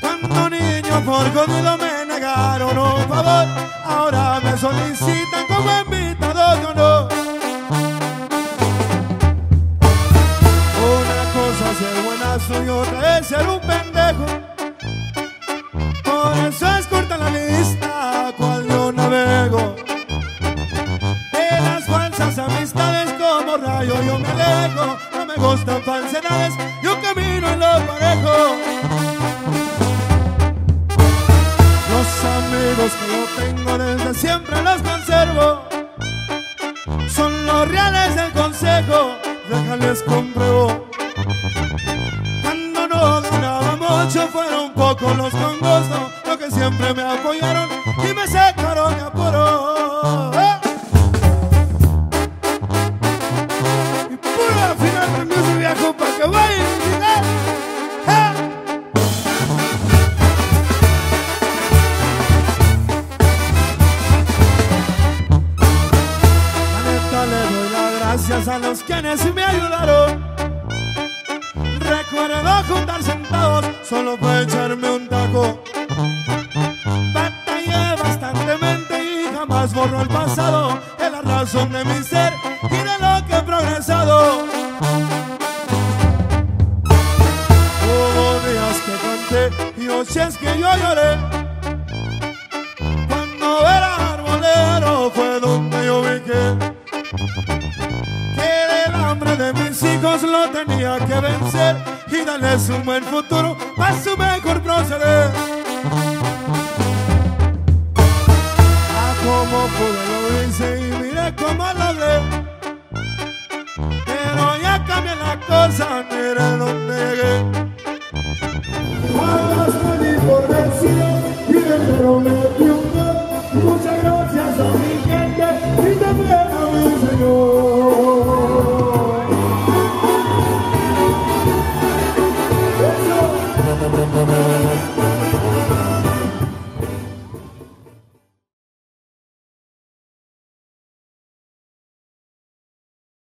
Cuando niño por jodido me negaron un favor, ahora me solicitan como invitado de honor. Una cosa es ser buenazo y otra es ser un pendejo. Por eso es corta la lista cual yo navego. De las falsas amistades como rayo yo me alejo. No me gustan falsedades, yo amigos que yo tengo desde siempre los conservo. Son los reales del consejo, déjales compruebo. Cuando no ganaba mucho fueron pocos los con gusto Los que siempre me apoyaron y me sacaron a los quienes me ayudaron Recuerdo juntar centavos solo para echarme un taco. Batallé bastantemente y jamás borro el pasado. Es la razón de mi ser y de lo que he progresado. Hubo días que canté y noches que yo lloré. Cuando era arbolero fue donde yo vi que que el hambre de mis hijos lo tenía que vencer y darles un buen futuro para su mejor proceder. Ah, como pude lo hice y mire cómo logré. Pero ya cambié la cosa, mire donde llegué. Jamás me di por vencido y entero me